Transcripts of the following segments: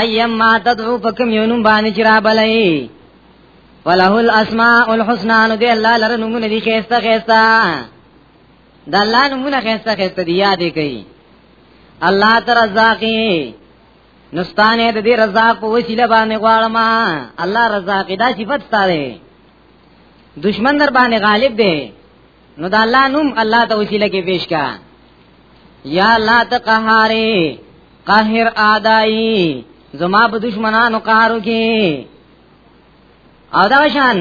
ایم ما تدعو پکم یونم باندې چې را بلای وله الاسماء الحسنا نو دی الله لره نمونه دي خيسته خيسته د الله نمونه خيسته خيسته دی یادې کوي الله تر رزاقي نستانه د دې رزاق په وسیله باندې غواړم الله رزاق دا صفت ستاره دشمن در باندې غالب دی نو دا الله نوم الله ته وسیله کې پیش کا یا الله ته قهارې قاهر آدائی زما په دشمنانو قهارو کې او دا شان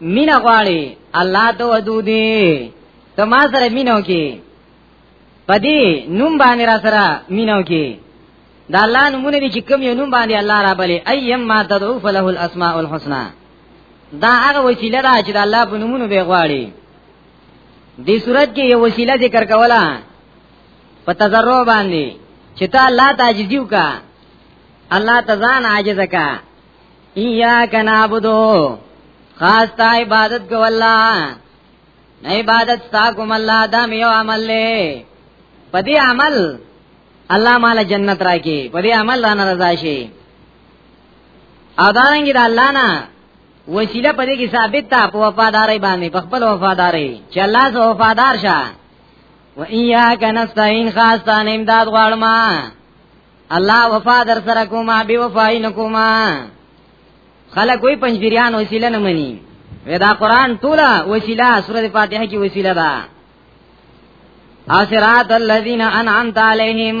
مینا غواړي الله ته ودودي ته ما سره مینو کې پدې نوم باندې را سره مینو کې دا الله نمونه دي چې کوم یو نوم باندې الله را بلې ایم ما تدعو فله الاسماء الحسنا دا هغه وسیله ده چې د الله په نومونو به غواړي دې صورت کې یو وسیله ذکر کوله په تزرع باندې چې ته الله تعجزي وکا الله تزان عاجز کا ایاک نعبدو خاص تا عبادت کو الله نه عبادت تا کوم الله دا میو عمل له پدې عمل الله مال جنت راکې پدې عمل رانه رضا شي اذانګي د الله نه وسیله پدې کې ثابت ده په وفادارۍ باندې په خپل وفادارۍ چې الله سو وفادار شه و ایاک نستعين خاصان امداد غواړم الله وفا در سره کومه بي وفای نکومه خلک وی پنځبریان وسیله نه مني ودا قران ټوله وسیله سوره فاتحه کې وسیله ده اسرات الذين انعمت عليهم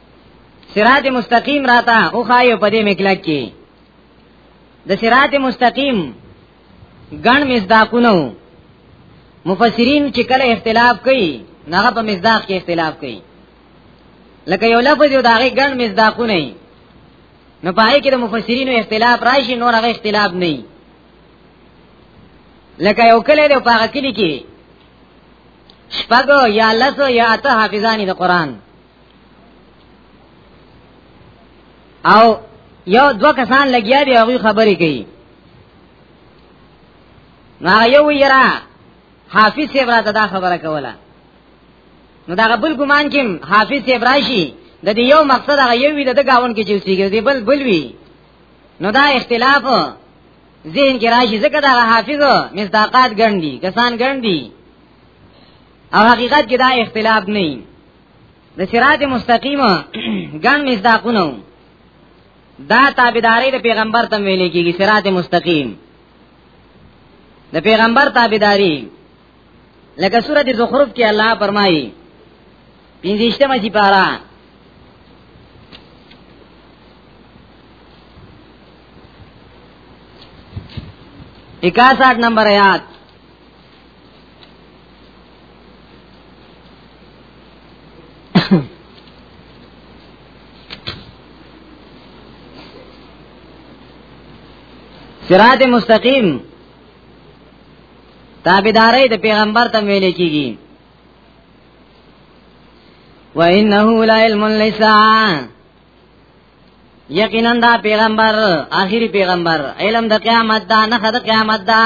صراط مستقیم راته او خایو په دې مکلک کې د صراط مستقیم ګڼ مصداقونه مفسرین چې کله اختلاف کوي هغه په مصداق کې اختلاف کوي لکه یو لفظ یو داغه ګڼ مصداقونه نو پای کې د مفسرینو اختلاف راشي نور هغه اختلاف نه لکه یو کله د پاغه کلی کې شپږ یا لس یا اته حافظانی د قران او یو دو کسان لګیا دی هغه خبرې کوي نا یو یرا حافظ سی براته دا خبره کوله نو دا بل ګمان کیم حافظ سی براشي د دې یو مقصد هغه یو وی د گاون کې چې سیګر دی بل بل وی نو دا اختلاف ذهن کې راشي ځکه دا حافظ مصداقات ګڼدي کسان ګڼدي او حقیقت کې دا اختلاف نه د صراط مستقیم ګڼ مصداقونه دا تابعداري د پیغمبر تم ویلې کیږي صراط مستقیم د پیغمبر تابعداري لکه سورۃ زخرف کې الله فرمایي پنځشتمه چې پارا اکاساٹھ نمبر آیات صراط مستقیم تابعداري د پیغمبر ته ویل کیږي وانه لا علم للساعه یقینا دا پیغمبر آخری پیغمبر علم د قیامت دا نه د قیامت دا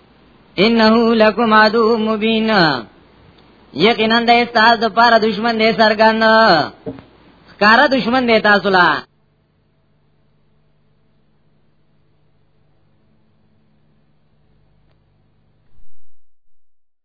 انه لکم عدو مبین یقینا د استاد د پاره دشمن دی سرګان کارا دشمن دی تاسو لا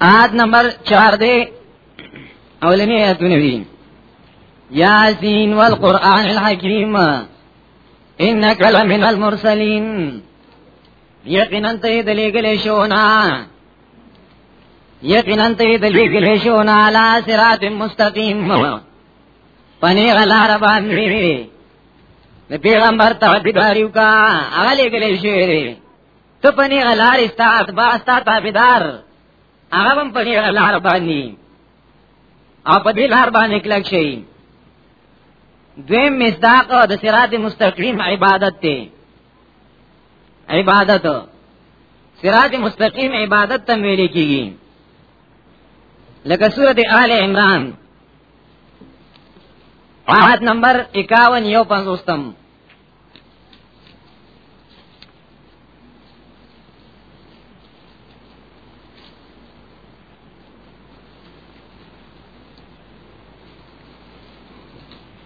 آیت نمبر 4 دی اولنی آیتونه دي یاسین والقران الحکیم انک لمن المرسلین یقینا ته دې لګلې شو نه یقینا ته دې لګلې شو نه علی صراط مستقیم پنی غلار باندې د پیغمبر ته بګاریو کا هغه لګلې شو ته پنی غلار استاد با استاد تابعدار هغه هم پنی غلار باندې او په دې لار باندې کلک شي دویم مصداق د صراط مستقیم عبادت ته عبادت سراج مستقیم عبادت تم ویلې کیږي لکه سورته آل عمران آیت نمبر 51 یو پنځوستم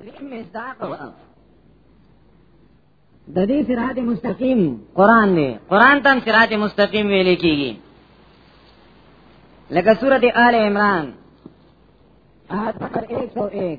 دریم مصداق د دې صراط مستقیم قران دی قران ته صراط مستقیم ویل کیږي لکه سورته آل عمران آیت نمبر 101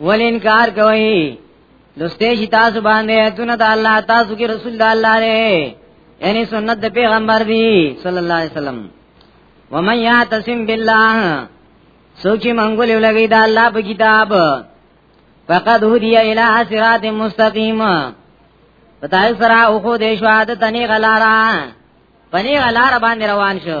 ول انکار کوي لسته شي تاسو باندې اتونه د الله تاسو کې رسول د الله لري یعنی سنت د پیغمبر دی صلی الله علیه وسلم ومن یعتصم بالله سوچي منګول لګي د الله په کتاب فقد هدي الى صراط مستقيم پتاي سره او خو د شهادت نه غلارا پنی غلار باندې روان شو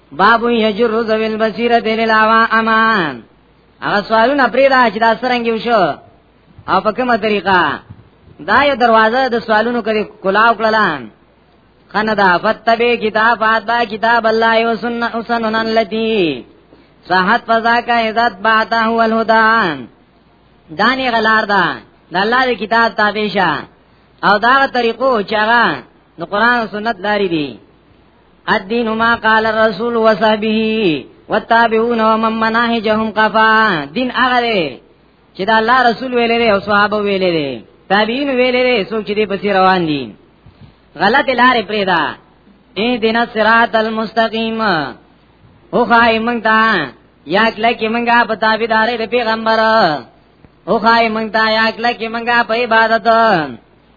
باب یجر ذوی البصیره للعوا امان هغه سوالونه پریدا چې دا سرنګ یو شو او په کومه طریقه دا یو دروازه د سوالونو کړي کلاو کړلان خنه دا فتبه کتاب اتبا کتاب الله او سنن او سنن التي صحت فضا کا عزت باتا هو الهدى دانی غلار دا د الله د کتاب تابع شه او دا طریقو چې هغه د قران او سنت لاري دي الدين ما قال الرسول وصحبه والتابعون ومن مناهجهم قفا دین هغه دی چې دا الله رسول ویلې دی او صحابه ویلې دی تابعین ویلې دی څوک چې دې پسې روان دي غلط لارې پرې دا اے دین الصراط المستقیم او خای مونږ ته یا کله کې مونږه په تابعدارې د پیغمبر او خای مونږ ته یا کله کې مونږه په عبادت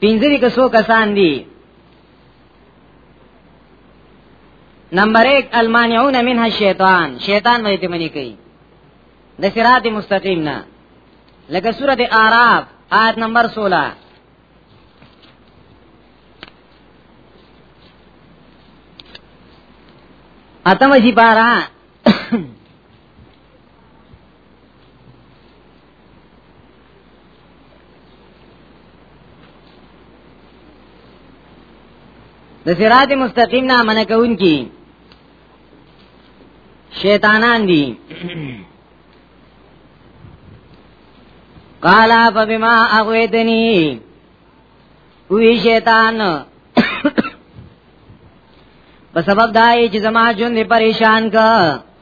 پینځری کسو کسان دي نمبر 1 المانعون منها شیطان شیطان مې ته منی کوي د صراط مستقیم نه لکه سوره اعراف آیت نمبر 16 اتم جی بارا د صراط مستقیم نه منع کون کی شیطانان دي قال فبما اغويتني وی شیطان په سبب دای چې زما ژوند پریشان کا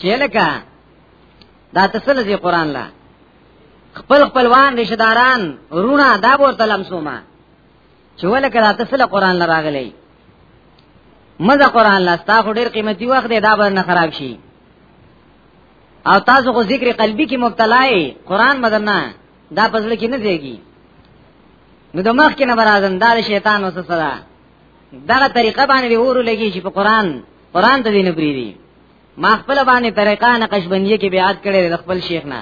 چیلکا دا تسل دی قران لا خپل خپلوان رشتہ داران رونا دا ورته لمسوما چې ولکه دا تسل قران لا راغلی مزه قران لا ستا خو ډیر قیمتي وخت دی دا به نه خراب شي او تاسو خو ذکر قلبي کې مبتلا یې قران مدنه دا پزړه کې نه دیږي نو د مخ کې نه برازن دا شیطان وسه صدا دغه طریقه باندې ورو لګي چې په قران قران ته دین پری دی ما خپل باندې طریقه نقشبندیه کې بیعت کړې د خپل شیخ نه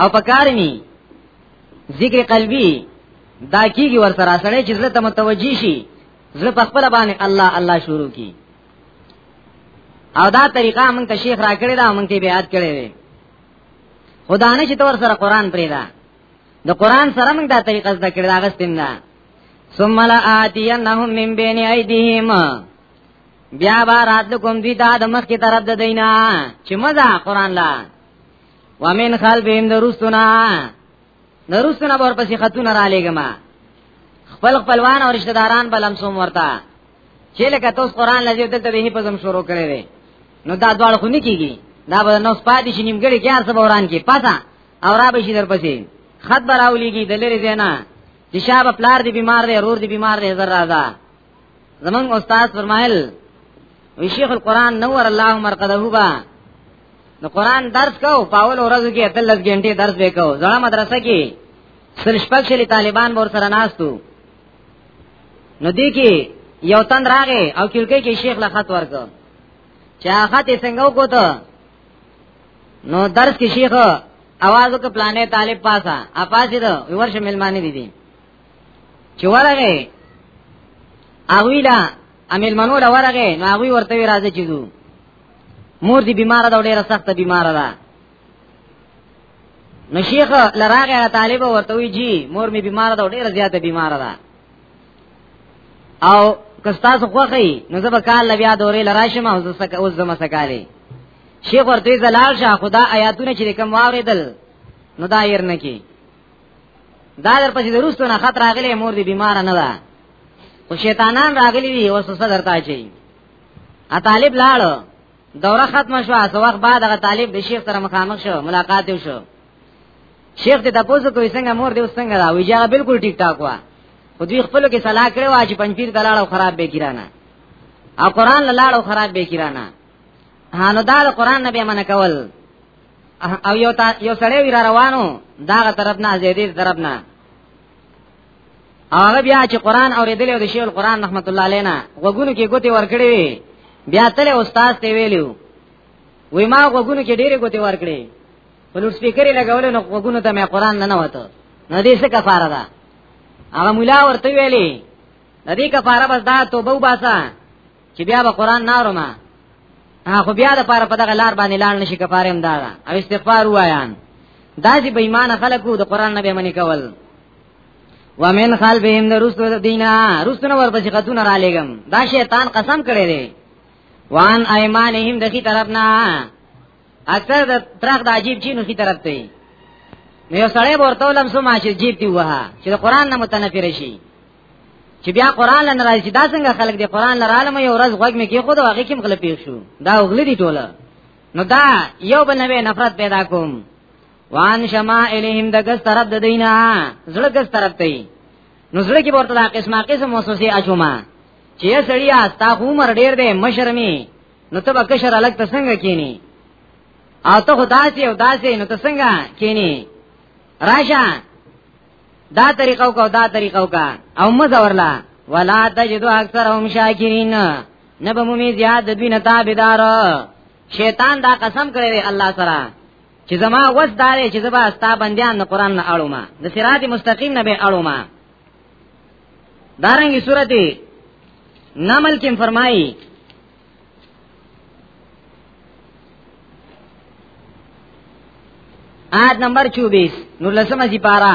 او پکارمی ذکر قلبی دا کیږي ور سره سره چې زړه ته متوجي شي زړه په خپل باندې الله الله شروع کی او دا طریقه موږ ته شیخ را کړی دا موږ ته بیعت کړی دی خدانه چې تور سره قران پرې دا د قران سره موږ دا طریقه زده کړې دا غستیم نه ثم لا آتینهم من بین ایدیهم بیا با راتل کوم دوی ته د مخ کی طرف د دینا چې مزه قران لا ومن خلفهم درستنا درستنا بور پسې خاتون را لېګم خپل خپلوان او رشتہ داران بلم سوم ورتا چې لکه تاسو قران لږه دلته به په زم شروع کړی وي نو دا دواړه خو نه کیږي دا به نو سپادې شي نیمګړي کې هر څه بوران کې پاتا او را به شي درپسې خط براولېږي د لری زینا چې شاب پلار دی بیمار دی رور دی بیمار دی زر راځه زمنګ استاد فرمایل وی شیخ القران نور الله مرقده با نو قران درس کو پاول ورځو کې اتلس غنټه درس وکاو زړه مدرسه کې سل شپږ شلی طالبان ور سره ناستو نو دی کې یو تن راغې او کلکې کې شیخ له خط ورکو چا خط څنګه وکړو نو درس کې شیخ आवाज وک پلانې طالب پاسا اپاسې دو ورش ملمانه دي دي چې ورغه اغوی لا امیل منو لا ورغه نو اغوی ورته راځي چې دو مور دي بیمار ده ډیره سخته بیمار ده نو شیخ لراغه طالب ورته وی جی مور می بیمار ده ډیره زیاته بیمار ده او کستا سو خوخی نو زبا کال لبیا دوری لراشم او زسک اوز زما سکالی شیخ ورته زلال شاه خدا آیاتونه چې کوم واوریدل نو دا ير نه کی دا در پسې دروستو نه خطر راغلی مور دی بیمار نه ده او شیطانان راغلی وی او سسه درتا چي ا طالب لاړو دوره ختم شو څو وخت بعد هغه طالب د شیخ سره مخامخ شو ملاقات شو شیخ ته تاسو کوی څنګه مور دې څنګه دا وی جګه بالکل ټیک ټاک وا خو دوی خپل کې صلاح کړو چې پنځپیر دلاړو خراب به کیرانه او قران لاړو خراب به کیرانه هانو دا قران نه به من کول او یو تا یو سړی وی را روانو داغه طرف نه زیدیر طرف نه هغه بیا چې قران اوریدل او د شیخ القران رحمت الله علینا وګونو کې ګوتې ورکړې بیا تل استاد ته ویلو وی ما وګونو کې ډېرې ګوتې ورکړې ولور سپیکر لګول نو وګونو ته مې قران نه نوته نه دې څه کفاره ده هغه مولا ورته ویلي د دې کفاره بس دا توبه وباسه چې بیا به قران نه ورما خو بیا د پاره په دغه لار باندې لار نشي کفاره هم دا او استغفار وایان دا چې بې ایمان خلکو د قران نه به منی کول ومن خلفهم درستو دینا رستنه ورپسې خاتون را لګم دا شیطان قسم کړی دی وان ایمانهم دخی طرفنا اکثر د ترخ د عجیب چینو کی طرف ته نو یو سړی ورته ولم سو ماشه جیب دی وه چې د قران نه متنفر شي چې بیا قران لن راځي دا څنګه خلک دی قران لرالم یو ورځ غوږ مې کې خو دا هغه کوم غلط پیښ شو دا غلې دی ټوله نو دا یو بل نه نفرت پیدا کوم وان شما الہم د ګس طرف د دینه زړه ګس طرف ته نو زړه کې ورته دا قسمه قسم وسوسه اچوما چې سړیا تا عمر ډیر دی مشرمی نو ته به کشر الګ ته څنګه کینی او ته خدا سي او داسې نو ته څنګه کینی راشه دا طریقو کو دا طریقو کا او مزه ورلا ولا تجدو اکثرهم شاکرین نبه مومی زیاد دوی نتا بیدار شیطان دا قسم کړی دی الله سره چې زما وس دارې چې زما ستا بندیان نه قران نه اړوما د صراط مستقیم نه به اړوما دارنګي سورته نمل کې فرمایي آیت نمبر 24 نور لسمه سی پارا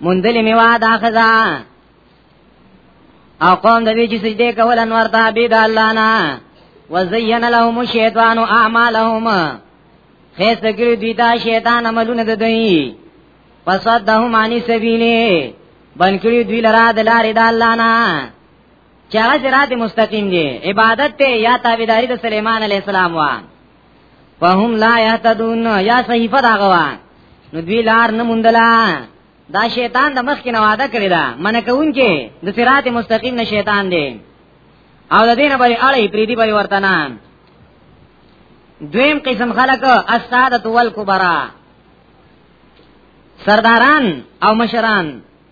مندل میوا دا خزا او قوم د وی چې سجده کول انور ته به د الله نه وزین لهم الشیطان اعمالهم خیس کړی دوی دا شیطان عملونه د دوی فصدهم عن سبیله بن کړی دوی لرا د لارې د الله نه چا صراط مستقیم دی عبادت ته یا تابعداري د سليمان عليه السلام وان فهم لا يهتدون یا صحیفه دا غوا نو دوی لار نه مونډلا دا شیطان د مخ کې نواده کړی دا من کوون کې د صراط مستقیم نه شیطان دی او د دینه بری اړې پریدي بری ورته نه دویم قسم خلق استادت والکبرا سرداران او مشران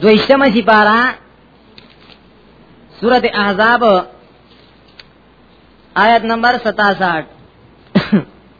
دویشتمه سپارا سورت احزاب آیت نمبر 67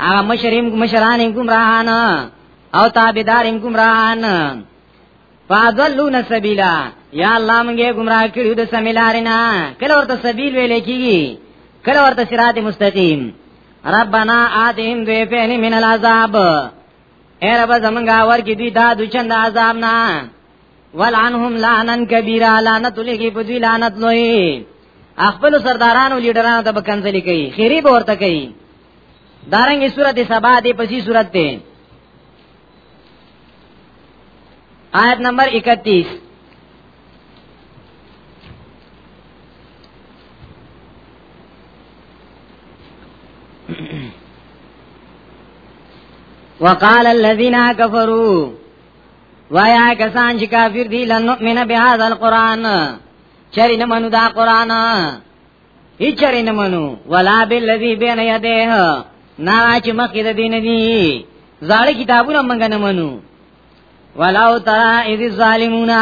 هغه مشریم مشران گمراهان او تابعدارین گمراهان فاضلون سبیلا یا الله مونږه گمراه کړو د سمیلارینا کله ورته سبیل ویل کیږي کله ورته صراط مستقیم ربنا آتهم ذیفین من العذاب اے رب زمونږه ورګی دی دا د چند عذاب نه ولعنهم لعنا کبیرا لعنت لګي په دوی لعنت لوی خپل سردارانو لیډرانو ته بکنځلې کوي خیری به ورته کوي دارنګه سورته سبا دې پسې سورته ده آیت نمبر 31 وقال الذين كفروا وایا کسان چې کافر دي لن نؤمن بهذا القران چری نه منو دا قران هیڅ چری نه منو ولا بالذی بین یدیه نا چې مخکې د دین دی زاړه کتابونه موږ نه منو ولو ترى اذ الظالمون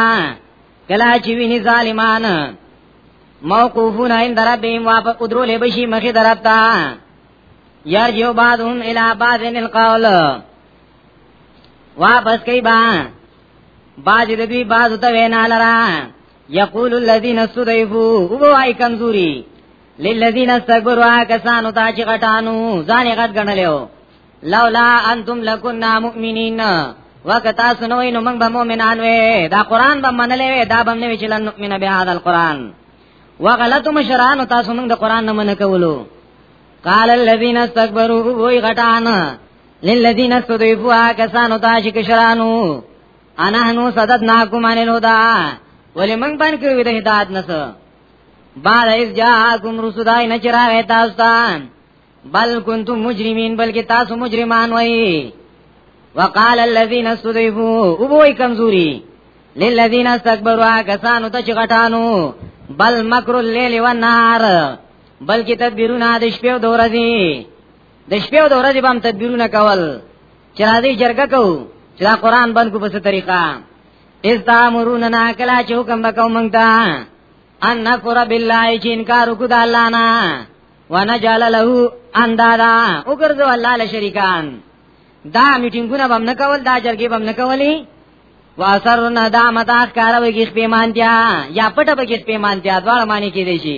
کلا چې ویني ظالمان موقوفون عند ربهم واپس قدرو لبشي مخې درتا یرجو بعضهم الی بعض القول واپس کوي با باج د دوی باز ته وینا لرا یقول الذین استضعفوا او وای کمزوري للذین استكبروا کسانو ته چې غټانو ځان غټ غنلیو لولا انتم لکنا مؤمنین وقت اسنوین موږ به مؤمنان وې دا قران به منلې وې دا به نه وچلن مؤمن به هاذ القران وغلط مشران تاسو موږ د قران نه من کولو قال الذين استكبروا وای غټان للذین استضعفوا کسانو ته چې کشرانو انا نو صدد ناکم ان الهدى ولی من باندې کړو د هدایت نس بعد از جاءکم رسولای نه چراغ تاسو ته بل کنتم مجرمین بلکې تاسو مجرمان وای وقال الذين استضعفوا وبوي کمزوري للذين استكبروا کسانو ته چې غټانو بل مکر الليل والنهار بلکې تدبیرونه د شپې او د ورځې د شپې او د ورځې به هم تدبیرونه کول چې راځي جرګه کو چې دا قران بند کو په څه طریقه استامرون نا کلا چې حکم وکاو مونږ ته ان نفر بالله چې انکار وکړو د الله نه ونجعل له اندادا وګرځو الله له شریکان دا میټینګونه بم نه کول دا جرګې بم نه کولې واسر ندامت اخکار وګیخ پیمانتیا یا پټه بګیخ پیمانتیا دواړه معنی کې دي شي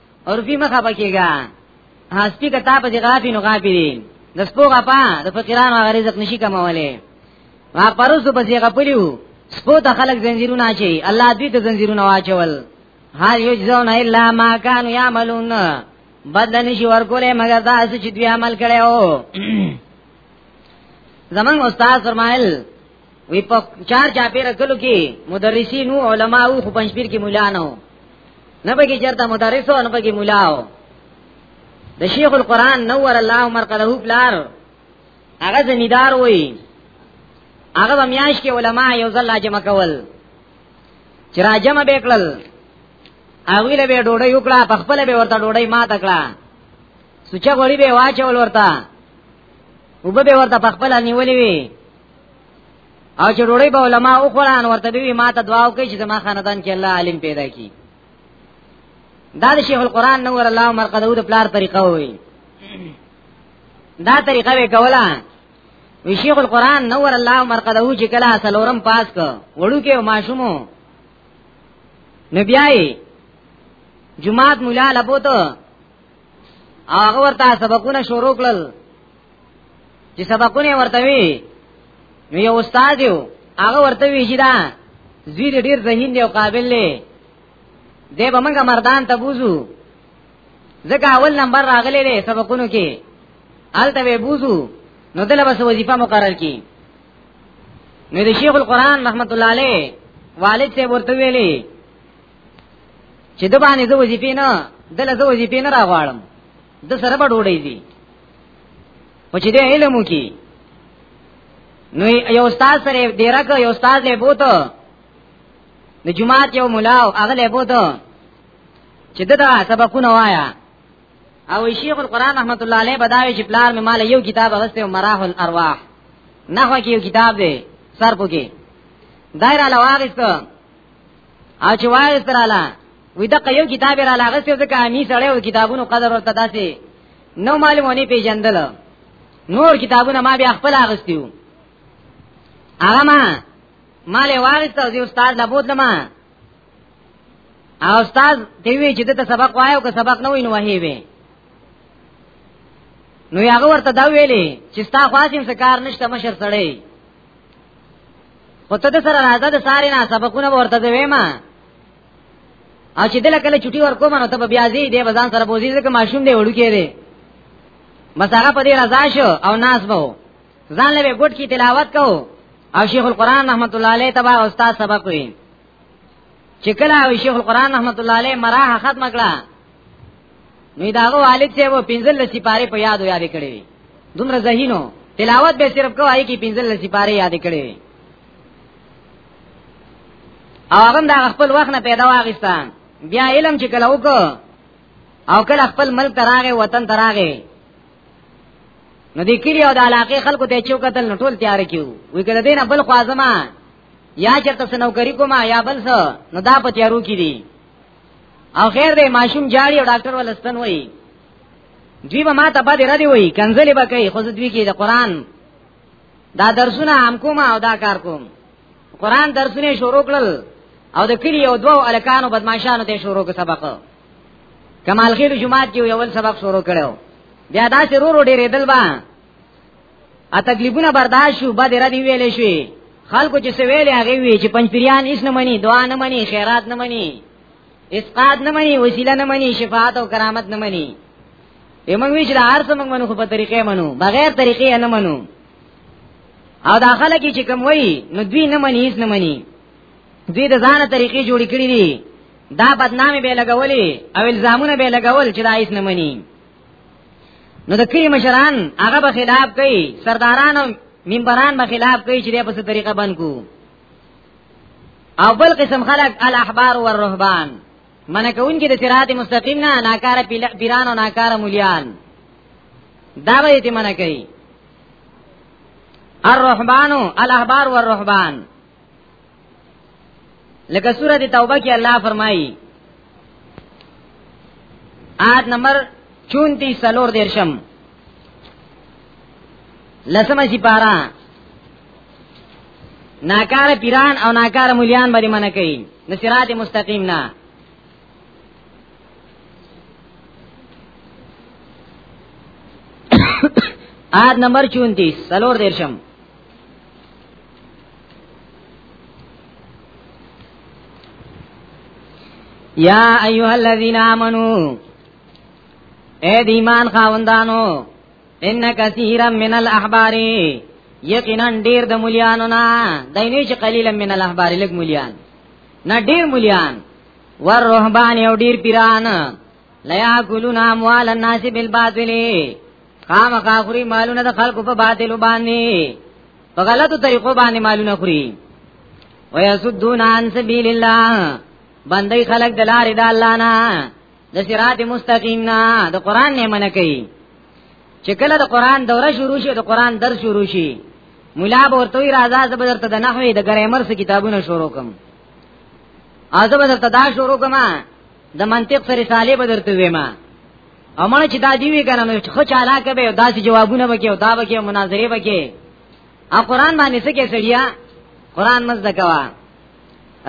عرفي مخه پکېګا هستی کتا په غافي نو غافي دي د سپوغه پا د فقیرانو هغه رزق نشي کمولې ما پروسو په ځای غپلیو سپو ته خلق زنجیرونه اچي الله دې ته زنجیرونه واچول هر یو ځون الا ما کان یعملون بدل نشي ورکولې مگر دا چې دوی عمل کړي او زمنګ استاد فرمایل وی په چار چا پیر کلو کې مدرسین او علما او خو پنځپیر کې مولا نه و نه به کې چرته مدرس او نه به کې مولا و د شیخ القران نور الله عمر قده بلار هغه زمیدار وای هغه بمیاش کې علما یو ځل جمع کول چې را جمع وکړل هغه له به ډوډۍ وکړه په خپل به ورته ډوډۍ ما تکړه سوچا غوړي به واچول ورته وبه به ورته په خپل نیولې وی او چې ډوړې به علما او قران ورته وی ما ته دعا وکړي چې زما خاندان کې الله عالم پیدا کړي دا د شیخ القران نور الله مرقدو د پلار طریقه وي دا طریقه به کوله وی شیخ القران نور الله مرقدو چې کله سلورم پاس کو وړو کې ماشومو نبیای جمعات مولا لبوتو هغه ورته سبقونه شروع کړل چې سبقونه ورته وی نو یو استاد یو هغه ورته وی چې دا زوی دې ډیر ذهین دی او قابل دی دی به موږ مردان ته بوزو ځکه اول نمبر راغلی دی سبقونو کې آلته به بوزو نو دله بس وظیفه مقرر کی نو د شیخ القرآن رحمت الله علیه والد ته ورته ویلي چې د باندې د وظیفې نه دله د وظیفې نه راغواړم د سره په ډوډۍ دي او چې دې علم وکي نو یو استاد سره ډیره کو یو استاد له بوته د جمعات یو مولا او هغه له بوته چې دا سبقونه وایا او شیخ القران رحمت الله علیه بداوی چې پلار مې مال یو کتاب غسته مراح الارواح نه هو کې یو کتاب دی سر پکې دایره لواغست او چې وایست رااله وی دا یو کتاب را لاغست یو ځکه امی سره او کتابونو قدر ورته داسي نو معلومونه پیژندل نور کتابونه ما بیا خپل اغستیو هغه ما مال واغست او استاد لبود لما او استاد دی وی چې ته سبق وایو که سبق نه وینو وهی وی نو هغه ورته دا ویلې چې ستا خاصم څه کار نشته مشر سړی خو ته سره راځه د ساري نه سبقونه ورته وېما او چې دل کله چټي ورکو مانو ته بیا زی دی بزان سره بوزي ځکه ماشوم دی وړو کې دی بس هغه په دې رضا شو او ناس بو ځان له ګډ کی تلاوت کو او شیخ القران رحمت الله علیه تبع استاد سبق وی چې کله او شیخ القران رحمت الله علیه مراه ختم کړه نو داغه والد چې وو پنځل لسی پاره په یاد یاد کړی وی دومره ذهینو تلاوت به صرف کوای کی پنځل لسی پاره یاد کړی وی هغه د خپل وخت نه پیدا واغستا بیا علم چې کله وکړو او کله خپل ملک تراغه وطن تراغه نو دې کلی او د علاقې خلکو ته چو قتل نو ټول تیار کیو وی کړه دینه بل خوازما یا چرته سنوکری کوما یا بل څه نو دا په تیارو کې دي او خیر دې ماشوم جاړي او ډاکټر ولستان وای دوی به ما ته باندې را دی وای کنځلې به کوي خو دوی کې د قران دا درسونه هم کوم او دا کار کوم قران درسونه شروع کړل او د کلی یو دوه الکانو بدمعشانو ته شروع کړ سبق کمال خیر جمعات کې یو ول سبق شروع کړو بیا دا چې رورو ډېرې دل با ا تکلیفونه برداشت شو بعد را دی ویلې شوې خلکو چې سویلې هغه وی چې پنځپریان هیڅ نه مني دعا نه مني خیرات نه مني اسقات نه مني وسیله نه مني شفاعت او کرامت نه مني یمن وی چې هر څه موږ منو خو په طریقې منو بغیر طریقې نه منو او دا خلک چې کوم وای نو دوی نه مني هیڅ نه مني دوی د ځانه طریقې جوړ کړې دي دا بدنامي به لګولې او الزامونه به لګول چې دا هیڅ نه مني نو د کلی مشران هغه به خلاف کوي سرداران او منبران به خلاف کوي چې په څه طریقه بند کو او بل قسم خلق الاحبار والرهبان منه کوون کې د صراط مستقیم نه ناکار پیران او ناکار مليان دا به دې منه کوي الرحمانو الاحبار والرحمن لکه سوره توبه کې الله فرمایي آیت نمبر 34 سلور دیرشم لسمه سپارا ناکار پیران او ناکار مليان باندې منع کوي د صراط مستقیم نه آد نمبر 34 سلور دیرشم یا ایها الذین آمنو اے دیمان خاوندانو ان کثیرا من الاحبار یقینا ډیر د مليانو نه دینه چې قلیلا من الاحبار لګ مليان نه ډیر مليان ور رهبان یو ډیر پیران لیا ګلون اموال الناس بالباطل قام کاخری مالونه د خلکو په باطل باندې په غلطو طریقو باندې مالونه خوري ويسدون عن سبيل الله باندې خلق دلاري د الله نه د صراط مستقیم نه د قران نه منع کوي چې کله د قران دوره شروع شي د قران درس شروع شي مولا به ورته راځه زبردست د نحوی د ګرامر څخه کتابونه شروع کوم ازه به درته دا شروع کوم د منطق سره رساله به درته ویم او مړ چې دا دی وی کنه نو خو چالاکه به داسې جوابونه وکي او دا وکي مناظره وکي ا قران باندې څه کې سړیا قران مزه کوا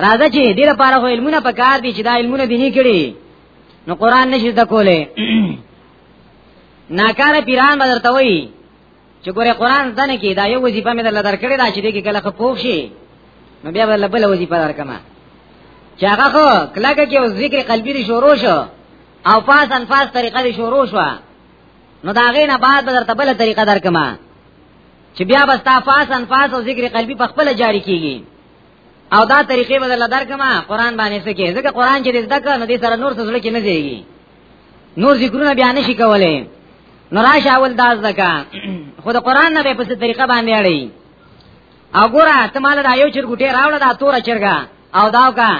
راځه چې دې لپاره خو علمونه پکار دي چې دا علمونه دي نه کړي نو قران نشي د کوله ناکار پیران بدر ته وای چې ګوره قران ځنه کې دا یو وظیفه مې دلته درکړې دا چې دې کې کله خپوښ شي نو بیا بل بل وظیفه درکما چې هغه خو کله کې او ذکر قلبی لري شروع شو او پاس انفاس طریقه لري شروع شو نو دا غینه بعد بدر ته بل طریقه درکما چې بیا بس تاسو انفاس او ذکر قلبی په خپل جاری کیږي او دا طریقې بدل درکما قران باندې څه کې ځکه قران چې زده کړه نو دې سره نور څه زړه کې نه دیږي نور ذکرونه بیا نشي کولای نو راشه اول دا زکا خو د قران نه په څه طریقه باندې اړي او ګوره ته مال دا یو چرګوټه راوړه دا تور چرګا او داو کا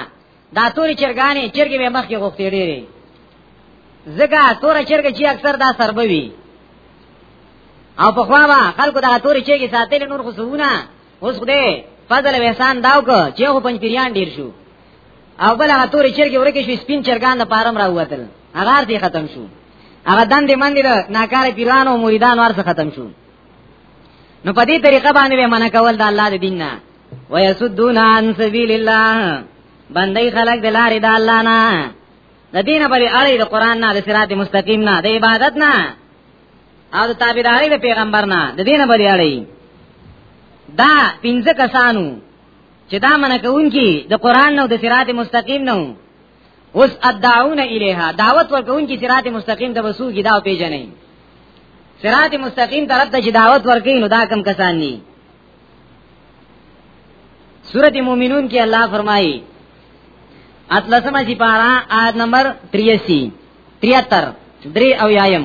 دا تور چرګانې چرګې به مخ کې غوښتې ډېری زګه تور چرګ چې اکثر دا سربوي او په خوا خلکو دا تور چرګې ساتل نور خو سونه اوس خدای فضل او احسان داو کو چې خو پنځ پیران ډیر شو او بل هغه تورې چرګې ورکه شو سپین چرګان د پارم راووتل هغه دې ختم شو هغه دند مندې ده ناکاره پیران او مریدان ورسره ختم شو نو په دې طریقه باندې به منع کول د الله د دین نه ويسدون عن سبيل الله بندي خلق د لارې د الله نه د دینه پرې اړې د قران نه د صراط مستقیم نه د عبادت نه او د تابعداري د پیغمبر نه د دینه بری اړي دا پنځه کسانو چې دا منه کوونکی د قران نو د صراط مستقیم نو اوس ادعون الیها دعوت ورکوونکی صراط مستقیم د وسوګی دا پیژنې صراط مستقیم طرف ته چې دعوت ورکې نو دا کم کسان دي سورۃ مومنون کې الله فرمایي اتلسمه سپارا آیت نمبر 83 73 درې او یایم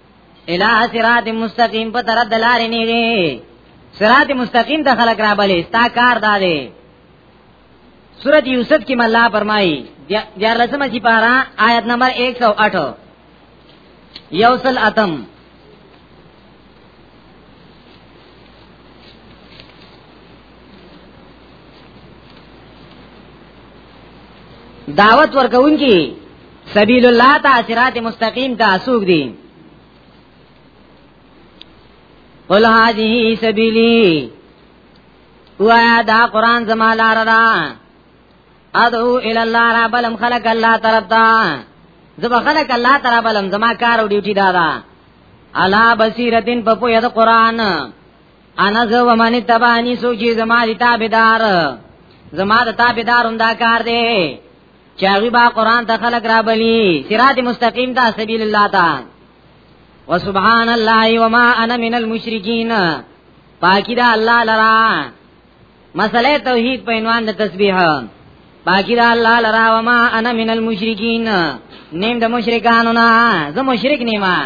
الہ صراط مستقیم په طرف د لارې نه دی صراط مستقیم ته خلق را بلې ستا کار دا دی سورۃ یوسف کې الله فرمایي دیار لسمه چې پارا آیت نمبر 108 یوصل اتم دعوت ورکون کی سبیل الله تا صراط مستقیم تا سوق دی قل هذه سبیلی وایا دا قران زما لار ده ادعو ال الله را بلم خلق الله طرف تا زما خلق الله طرف بلم زما کار او ډیوټي دا ده الا بصیرتین په پوهه د قران انا زه ومن تبانی سوچي زما دي تابعدار زما د تابعدار هم دا کار دی چاغي با قران ته خلق را بلی صراط مستقیم ته سبیل الله تا وسبحان الله وما انا من المشرکین پاکی دا الله لرا مسله توحید په عنوان د تسبیح پاکی دا الله لرا وما انا من المشرکین نیم د مشرکانو نه زه مشرک نیما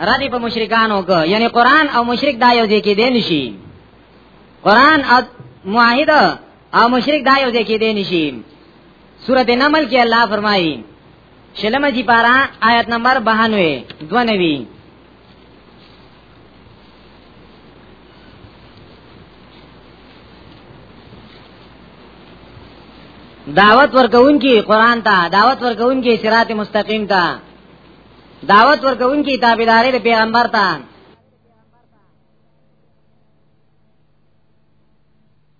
ردی په مشرکانو کو یعنی قران او مشرک دا یو ځای کې دی نشي قران او معاهده او مشرک دا یو ځای کې دی نشي سورۃ نمل کې الله فرمایي شلمه جی پارا آیت نمبر 92 دو نوی دعوت ورکون کی قرآن تا دعوت ورکون کی صراط مستقیم تا دعوت ورکون کی تابیداری پیغمبر تا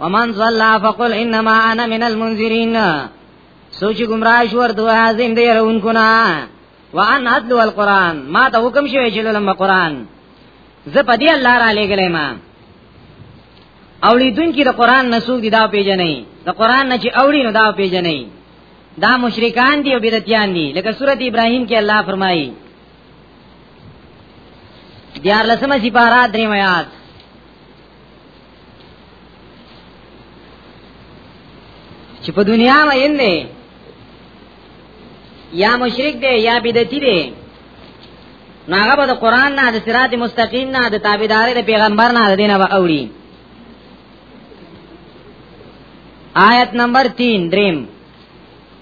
ومن صلى فقل انما انا من المنذرين سوچ گمراه شور دوه عظیم دی رون کنا وان ادلو القران ما ته حکم شوی چې لولم قران زه په دې الله را لګلې ما اولیدون کې د قران نسوک دی دا پیژنې د قران نه چې اوړي نو دا پیژنې دا مشرکان دي او بدعتيان دي لکه سورته ابراهيم کې الله فرمایي دیار لسمه سپارا دریم آیات چې په دنیا مین دی یا مشرک دی یا بدعتي دی نو هغه به د قران نه د صراط مستقیم نه د تابعداري د پیغمبر نه د دینه به اوړي آیت نمبر 3 دریم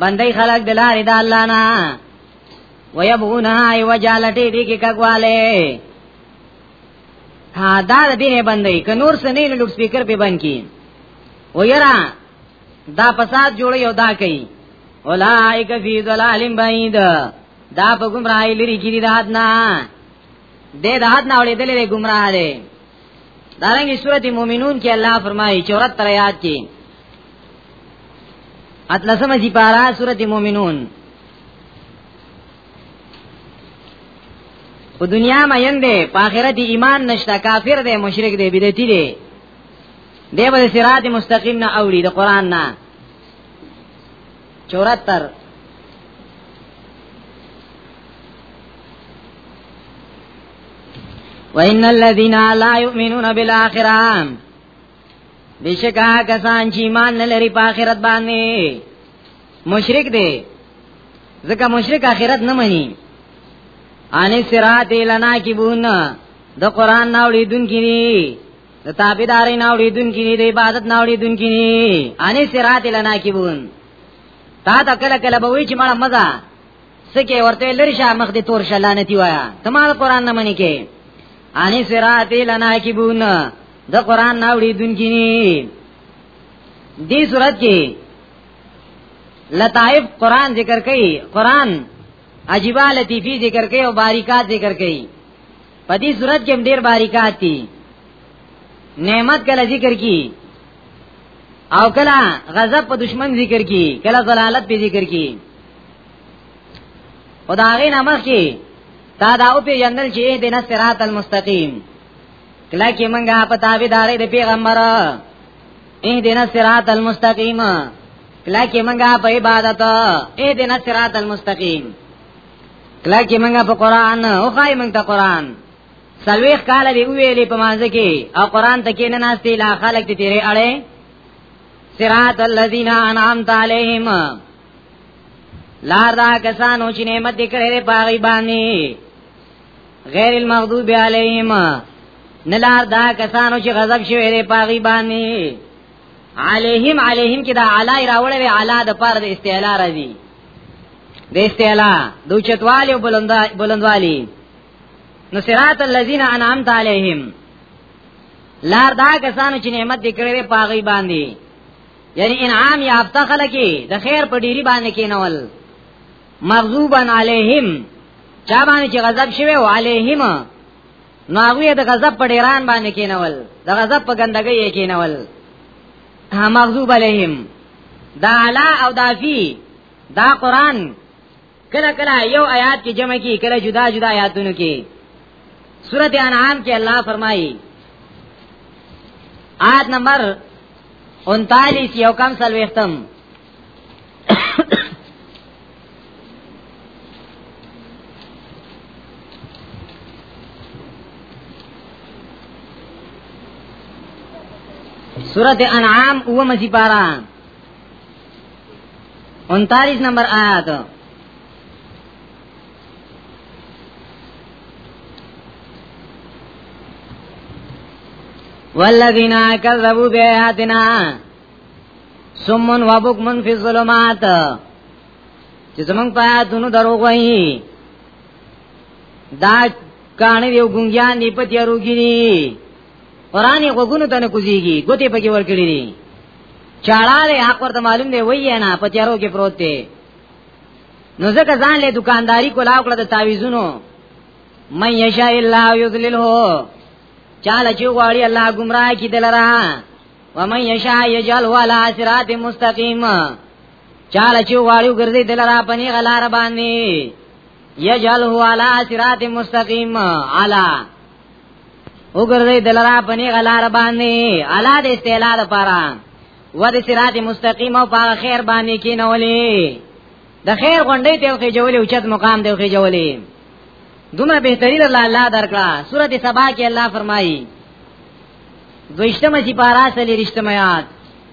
بندي خلق دلار د الله نه ويبغونها وجالټي دي کې کګواله ها دا دینه بندي ک نور سنې لوډ سپیکر په بند کې و یرا دا فساد جوړ یو دا کوي اولائک فی ضلال بعید دا په گمراهی لري کې دي رات نه دې رات نه اورې دلې گمراه دي دارنګه سورته مومنون کې الله فرمایي چې ورته تر یاد کې اتلسمه سی پارا سورته مومنون په دنیا ما یندې په آخرت ایمان نشته کافر دی مشرک دی بدعتي دی دی به صراط مستقیم نه اوړي د قران نه 74 74 وان الذين لا يؤمنون بالاخره بشکا کسان چې ایمان نه لري په آخرت باندې مشرک دی ځکه مشرک آخرت نه مني ان صراط لنا کی بون د قران ناوړي دن کی دي د تابعداري ناوړي دن کی دي د عبادت ناوړي دن کی دي ان صراط لنا کی بون تا تا کله کله به وی چې مړه مزه سکه ورته لری شه مخ دې تور شلانتی وایا تمال قران نه منی کې انی صراط لنا کیبون د قران نه وړي دونکي دې صورت کې لطائف قران ذکر کړي قران عجیبا لطیفی ذکر کړي او باریکات ذکر کړي په دې صورت کې ډېر باریکات دي نعمت کله ذکر کی او کله غضب په دشمن ذکر کی کله ضلالت په ذکر کی او دا غي نامه کې تا دا او په یندل چې دې نه صراط المستقیم کله کې منګه په تابعدارې د پیغمبر اې دې نه صراط المستقیم کله کې منګه په عبادت اې دې نه صراط المستقیم کله کې منګه په قران او خای منګه ته قران سلويخ کال دی ویلې په مانځ کې او قران ته کې نه ناشتي لا خلک دې تیرې اړې صراط الذين انعمت عليهم لار دا کسانو چې نعمت دکړې ده پاغي باندې غیر المغضوب علیهم نلار دا کسانو چې غضب شوی دی پاغي باندې علیهم علیهم کې دا علی راوړل وی علی د پاره د استعلا راځي د استعلا د چتوالي او بلندوالي نو صراط الذین انعمت علیهم لار دا کسانو چې نعمت دکړې ده پاغي باندې یعنی انعام یافته خلک د خیر په ډیری باندې کینول مغضوبن علیهم چا باندې چې غضب شوی او علیهم نو هغه د غضب په ډیران باندې کینول د غضب په ګندګۍ یې کینول ها مغضوب علیهم دا علا او دافی دا قران کله کله یو آیات کې جمع کی کله جدا جدا آیاتونو کې سورت انعام کې الله فرمایي آیت نمبر 39 یو کم سلوختم سورت انعام اوه مسی پارا 39 نمبر آیات والذین کذبوا بیااتنا سمون وبکمن فی الظلمات چې زمونږ په آیاتونو دروغ وایي دا کانه یو ګونګیان دی په تیارو کې قران یې غوګونو ته نه کوزيږي ګوتې پکې ورکړي دي چاړاله حق ورته معلوم دی وایي نه په تیارو کې پروت دی نو ځکه ځان له دکانداری کولا وکړه د تعویذونو من یشاء الله یذلله چاله چې غواړي الله گمراه کی دلرا ومن یشاء یجعل ولا صراط مستقیم چاله چې غواړي ګرځي دلرا پنی غلار باندې یجعل هو علی صراط مستقیم علی وګرځي دلرا پني غلار باندې الا د استعلال لپاره و د صراط مستقیم او په خیر باندې کې نه ولي د خیر غونډې ته کې جوړې او چت مقام دی کې جوړې دومره بهترین الله الله درکړه سورته سبا کې الله فرمایي دویشتمه سپارا سلی رشتمه یاد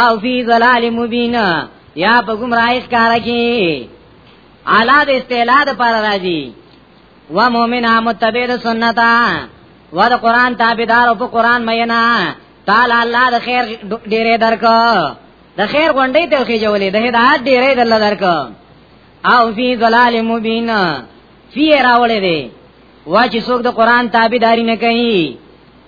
او فی ظلال مبین یا په گمراهی ښکارا کی اعلی د استعلا د پر راځي و مؤمنا متبع د سنتا و د قران تابعدار او په قران مینا تعالی الله د خیر ډیره درکو د خیر غونډې ته کې جوړې د هدایت ډیره د الله درکو او فی ظلال مبین فی راولې دی وا چې څوک د قران تابعداري نه کوي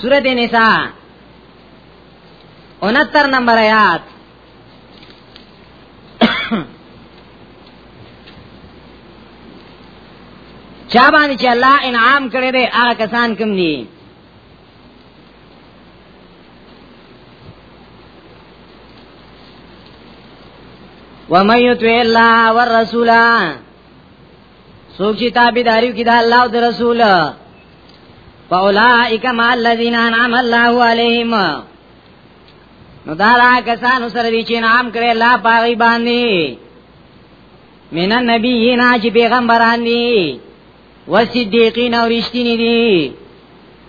سورت نساء 69 نمبر آیات چا باندې چې الله انعام کړی دی هغه کسان کوم دي ومن یطع الله والرسول سوچ چې تابعداري کې دا الله او رسول فاولائک ما الذین انعم الله علیهم نو دا دا کسانو سره دی چې نام کړي الله پاغي باندې من النبیین چې پیغمبران دي وصدیقین او رښتینی دي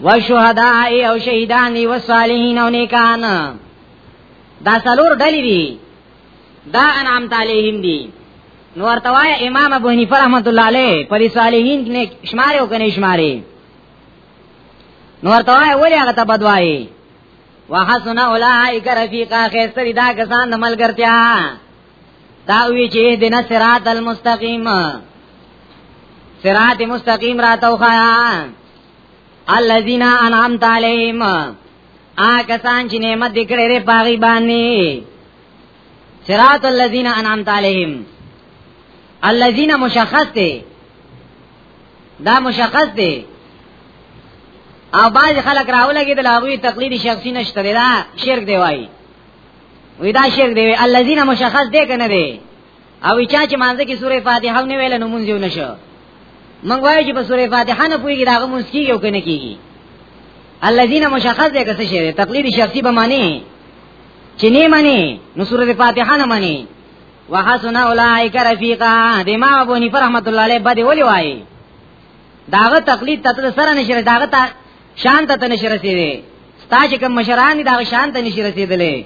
وشهداء او شهیدان دي وصالحین او نیکان دا څلور ډلې دي دا انعام تعالیهم دی نو ورته وای امام ابو حنیفه رحمۃ اللہ علیہ پر صالحین نه شماره او کنه شماره نو ورته وای ولې هغه ته بدوای وحسن اولائک رفیقا خیستری دا کسان د ملګرتیا دا وی چې دنا صراط المستقیم صراط مستقیم راتو خیا الذین انعمت علیهم آګه سان چې نعمت دکړې ری پاغي باندې صراط الذين انعمت عليهم الذين مشخص دي دا مشخص دي او باز خلک راولګي د لاغوي تقلید شخصي نشته دا شرک دی وای وی دا شرک دی الذين مشخص دي کنه دي او چا چې مانځه کې سورې فاتحه نه ویل نو مونږ یو نشو مونږ وایو چې په سورې فاتحه نه پويږي داغه مونږ کیږي او کنه کیږي الذين مشخص دې کسه شه تقلید شخصي به معنی چې نه معنی نو سورې فاتحه نه معنی وحسن اولائک رفیقا دې ما ابو حنیفه رحمۃ اللہ علیہ بده ولي وایي داغه تقلید ته سره نشره داغه تا شان ته نشره سي دي ستا چې کوم مشران دي داغه شان ته نشره سي دي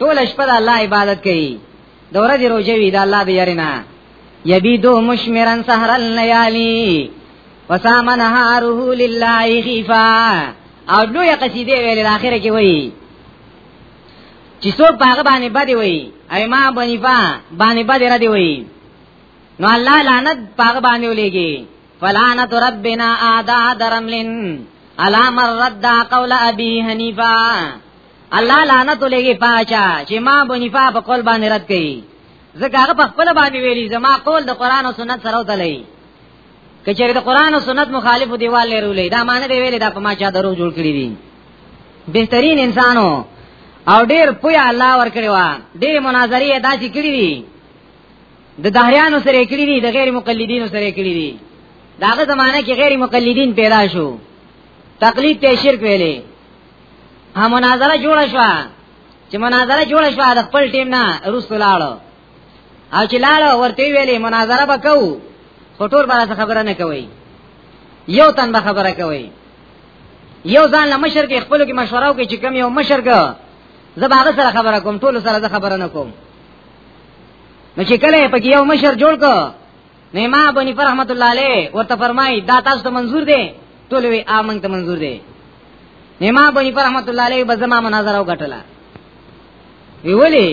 ټول شپه د الله عبادت کوي د ورځې روزه وي د الله د یرینا یبیدو مشمرن سحر اللیالی وسامن هاره لله خیفا او لوی قصیده ویل الاخره کې وایي چې څوک هغه باندې باندې وایي ایما بنیفا باندې باندې را دی وایي نو الله لعنت هغه باندې ولېږي فلعنت ربنا اعداء درملن علامه رد قول ابي حنيفه الله لعنت لګي پاچا چې ما بنفا په قول باندې رد کړي ځکه هغه په خپل باندې ویلي زما قول د قران او سنت سره وتلې کچېره د قران او سنت مخالف دیوال لرولې دا معنی دی ویلې دا په ما چا درو جوړ کړی دي بهترین انسانو او ډیر پوی الله ور کړی و ډیر مناظری ادا چې کړی دي د دهریانو سره کړی دي د غیر مقلدینو سره کړی دي داغه زمانہ کې غیر مقلدین پیدا شو تقلید ته شرک ویلې ها مناظره جوړ شو چې مناظره جوړ شو د خپل ټیم نه روسو لاړو او چې لاړو ورته ویلې مناظره وکاو خطور باندې خبره نه کوي یو تن به خبره کوي یو ځان له مشر کې خپل کې مشوره وکړي چې کم یو مشر ګه زبا هغه سره خبره کوم ټول سره خبره نه کوم نو چې کله په یو مشر جوړ کو نیما بنی پر رحمت الله علیه ورته فرمای دا تاسو ته منظور دی ټول وی امنګ ته منظور دی نیما بنی پر رحمت الله علیه بزما مناظره وکټله وی ولی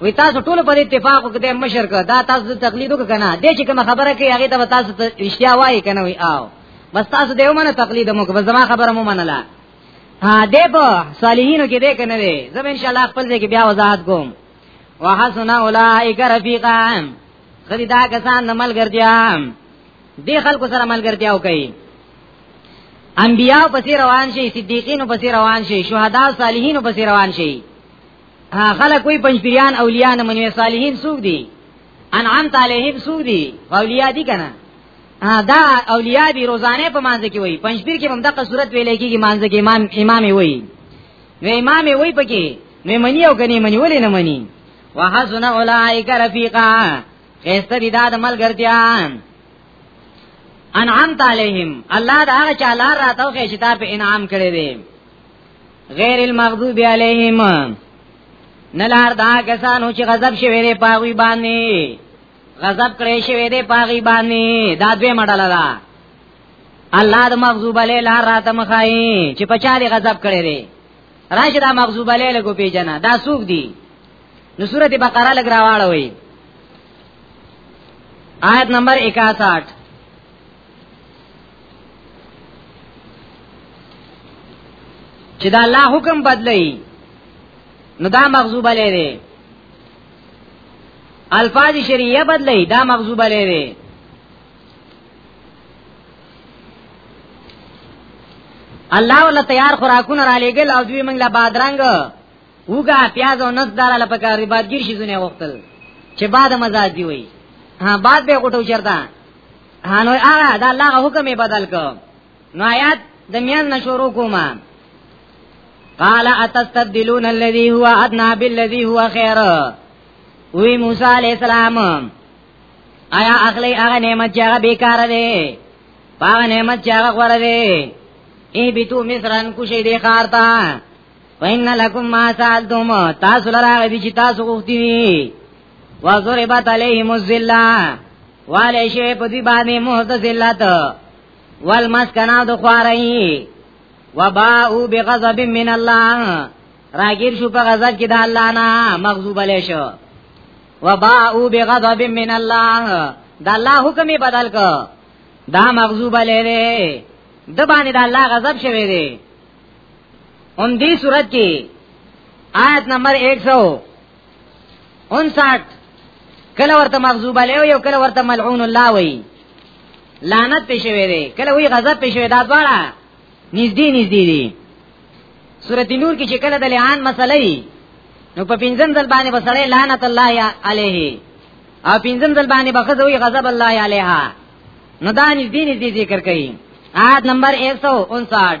وی تاسو ټول په اتفاق وکړه مشر کا دا تاسو ته تقلید وکړه نه دې چې کوم خبره کوي هغه ته تاسو ته اشتیا وایي کنه وی آو بس تاسو دیو منه تقلید مو بس زما خبره مو منله ها دې په صالحینو کې دې کنه وی زم ان شاء الله خپل ځای کې بیا وضاحت کوم وحسن اولائک رفیقا خدای دا کسان د ملګرتیا دی خلکو سره ملګرتیا وکړي انبیاء پسې روان شي صدیقین پسې روان شي شهدا صالحین پسې روان شي خلک کوئی پنځپیران اولیاء نه منوي صالحین سوق دي انعام علیهم سوق دي اولیاء دي کنه دا اولیاء دی روزانه په مانځ کې وای پنځپیر کې هم دغه صورت ویلې کېږي مانځ کې امام امام وای نو امام وی پکې نو منی او کني منی ولې نه منی وحسن اولائک رفیقا خسته دي دا د ملګرتیا انعام تعالیهم الله دا هغه چا لار راتاو کې چې تا په انعام کړی دی غیر المغضوب علیهم نلار دا کسانو چې غضب شوی دی پاوی باندې غضب کړی شوی دی پاغي باندې دا دوی مډاله ده الله د مغضوب علی لار راته مخای چې په چالي غضب کړی دی راشه دا مغضوب علی له کو پیجنا دا سوق دی نو سورته بقره لګ راواړه وي آیت نمبر 61 چې دا الله حکم بدلی نو دا مغضوب علی دی الفاظ شریعه بدلی دا مغضوب علیه دی الله ولا تیار خوراکونه را لېګل او دوی موږ لا بادرنګ وګا پیاز او نس دار له پکار بادګیر شي زونه وختل چې بعد مزاج دی وي ها بعد به غټو چرتا ها نو هغه دا الله حکم یې بدل کړ نو آیات د میان نشورو کوما قال اتستبدلون الذي هو ادنى بالذي هو خير وی موسی علیہ السلام آیا اخلی هغه نعمت چې هغه بیکار دی هغه نعمت چې هغه غوړه دی ای بیتو مصرن کوشي دی خارتا وان لکم ما سالتم تاسو لرا غبی چې تاسو غوښتي وي وزربت علیهم الذلہ والے شی په دې باندې موه ذلت والمسکنات خوارئی وباء بغضب من الله راګیر شو په غضب کې د الله نه مغضوب لې شو وباء بغضب من الله د الله حکم بدل کو دا مغضوب لې دې د باندې د الله غضب شوی دی اون دې صورت کې آیت نمبر 100 اون سات کله ورته مغضوب علیه یو کله ورته ملعون الله وی لعنت پېښوي دی کله وی غضب پېښوي دا دواړه نږدې نږدې دي سورۃ نور کې چې کله د لعان مسله وي نو په پنځم ځل باندې بسړې لعنت الله علیه او پنځم ځل باندې بخزه وی غضب الله علیها نو دا نږدې نږدې ذکر کوي آیت نمبر 159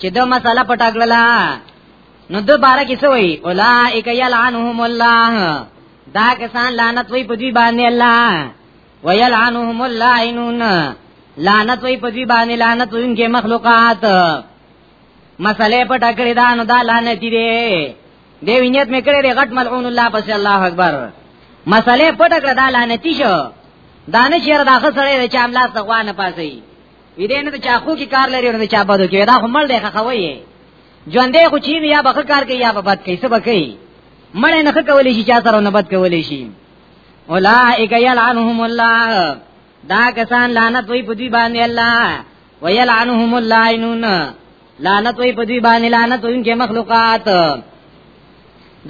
چې دا مسله پټه کړله نو د بارا کې څه وایي اولائک یلعنهم الله دا کسان لعنت وی په دوی باندې الله ویلعنهم اللائنون لعنت وی په دوی باندې لعنت وینکې مخلوقات مسله پټه کړې دا نو دا لعنت دی دی وینیت مې کړې غټ ملعون الله پس الله اکبر مسله پټه کړه دا لعنتی شو دانه چیر دا خسړې چې املاس غوانه پاسي دې نه چا خو کې کار لري ورته چا بدو کې دا هم مل دی خخوي ژوندې خو چین یا بخ کار کوي یا بد کوي څه بکې مړ نه کولې شي چا سره نه بد کولې شي اولائک یلعنهم الله دا کسان لعنت وي په دوی باندې الله ویلعنهم اللائنون لعنت وي په دوی باندې لعنت وي کې مخلوقات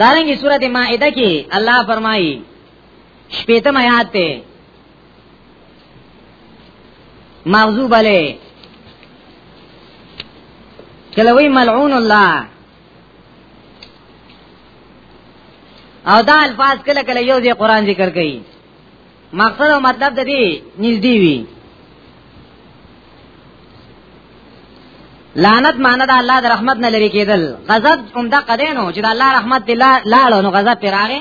دارنګي سورته مائده کې الله فرمایي شپېتم آیات ته مغضوب علی کلوی ملعون الله او دا الفاظ کله کله یو دی قران ذکر کوي مقصد او مطلب د دې نږدې وي لعنت معنی دا الله د رحمت نه لري کېدل غضب هم دا قدینو چې د الله رحمت دی لاړو نو غضب پر راغی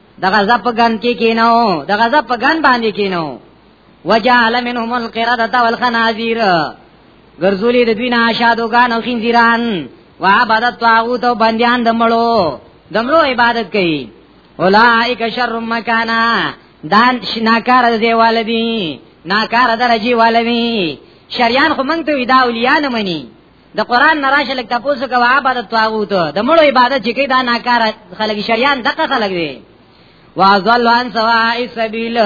د غضب په ګن کې کینو د غضب په ګن باندې کینو وجعل منهم القردة والخنازير ګرځولې د دوی نه آشادو ګان او خنزیران وعبدت طاغوت او بندیان د مړو د مړو عبادت کوي اولائک شر مکانا دان ناکار دی والدی ناکار درجی والدی شریان خو مونږ ته ودا اولیاء نه مني د قران نراشه لک تاسو کوه عبادت طاغوت د مړو عبادت چې کوي دا ناکار خلک شریان دغه خلک دي واذل عن سواء السبيل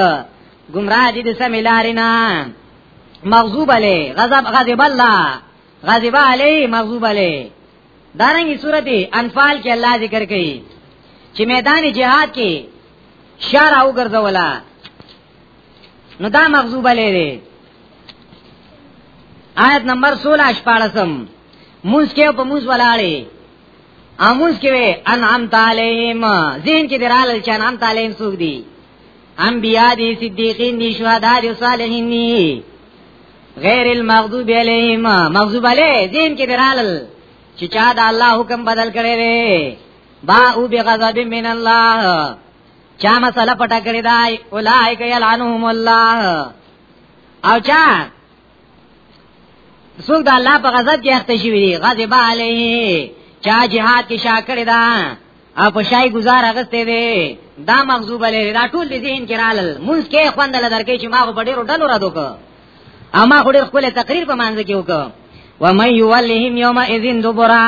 گمراه دي د سمیلارینا مغضوب علی غضب غضب الله غضب علی مغضوب علی دارنګي سورته انفال کې الله ذکر کوي چې میدان جهاد کې شار او ګرځولا نو دا مغضوب علیه دی آیت نمبر 16 شپارسم موږ کې په موږ ولاړې اموز کې انعام تعالیهم زین کې درال چې انعام تعالیهم سوق دي انبیاء دي صدیقین دي شهدا دي صالحین دي غیر المغضوب علیهم مغضوب علی زین کې درال چې چا د الله حکم بدل کړي وي با او بغضب من الله چا مسله پټه کړی دای اولایک یلعنهم الله او چا څوک د الله په غضب کې اخته شي وي غضب علیه چا جهاد کې شاکړی دا او په شای گزار اغسته دی دا مغضوب علیه دا ټول دې ذهن کې رالل مونږ کې خوندل درکې چې ما په ډیرو ډلو را دوک اما خو ډیر خپل تقریر په مانځ کې وکړ و مې یولهم یوم اذین دبرا